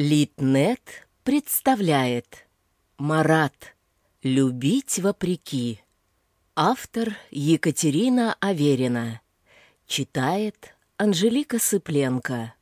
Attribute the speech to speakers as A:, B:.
A: Литнет представляет Марат. «Любить вопреки» Автор Екатерина Аверина. Читает Анжелика Сыпленко.